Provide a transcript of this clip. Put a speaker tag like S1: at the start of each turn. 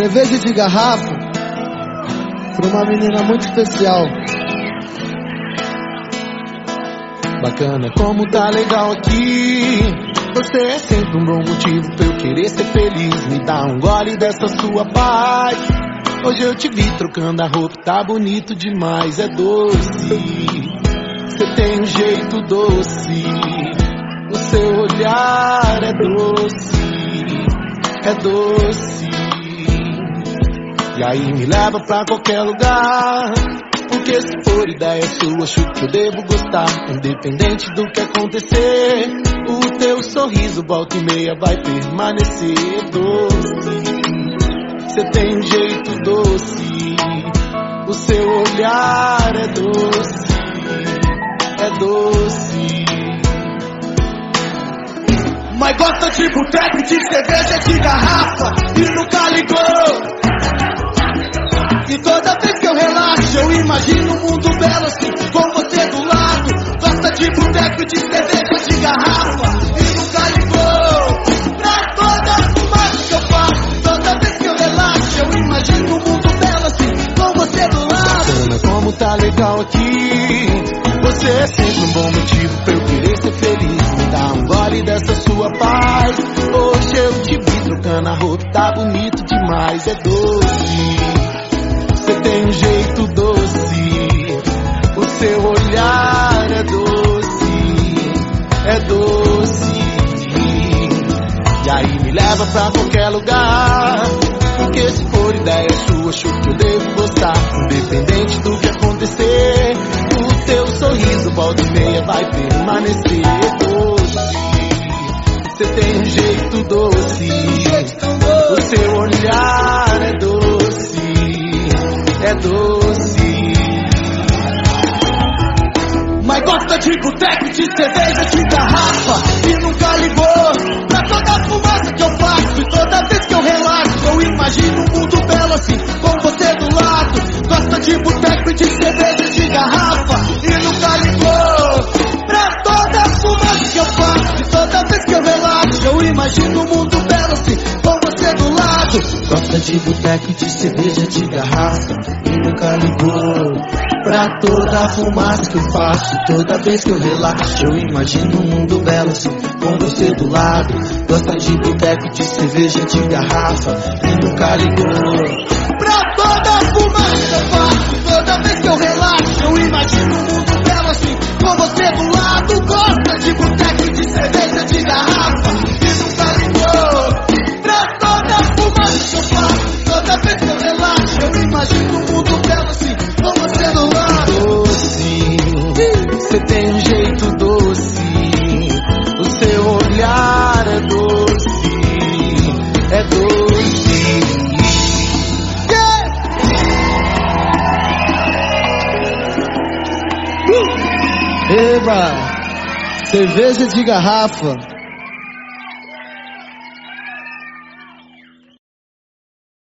S1: Cerveja de garrafa pra uma menina muito especial.
S2: Bacana como tá legal aqui. Você é sempre um bom motivo pra eu querer ser feliz. Me dá um gole dessa sua paz. Hoje eu te vi trocando a roupa, tá bonito demais, é doce. Você tem um jeito doce. O seu olhar é doce, é doce. E aí me leva pra qualquer lugar. Porque se for ideia sua, acho que eu devo gostar. Independente do que acontecer, o teu sorriso volta e meia vai permanecer doce. Você tem um jeito doce, o seu olhar é doce, é doce.
S3: Mas gosta de boteco, de cerveja, de garrafa e nunca ligou. E toda vez que eu relaxo, eu imagino um mundo belo assim, com você do lado. Gosta de boteco, de cerveja, de garrafa e nunca ligou. Pra toda a fumaça que eu faço, toda vez que eu relaxo, eu imagino um mundo belo assim, com você do lado.
S2: Bacana como tá legal aqui. Você é sempre um bom motivo pra eu querer ser feliz. Me dá um gole dessa sua paz. Hoje eu te vi trocando a roupa, tá bonito demais, é doce. Você tem um jeito doce, o seu olhar é doce, é doce. E aí me leva pra qualquer lugar. Porque se for ideia sua, acho que eu devo gostar. Independente do que acontecer, o teu sorriso volta e meia vai permanecer doce. Você tem um jeito doce, o seu olhar
S3: Mas gosta de cerveja, de garrafa. E nunca ligou de boteco, de cerveja, de garrafa E nunca ligou. Pra toda a fumaça que eu faço Toda vez que eu relaxo Eu imagino um mundo belo assim Com você do lado.
S4: Gosta de boteco, de cerveja, de garrafa E nunca ligou. Pra toda a fumaça que eu faço
S1: Eba! Cerveja de garrafa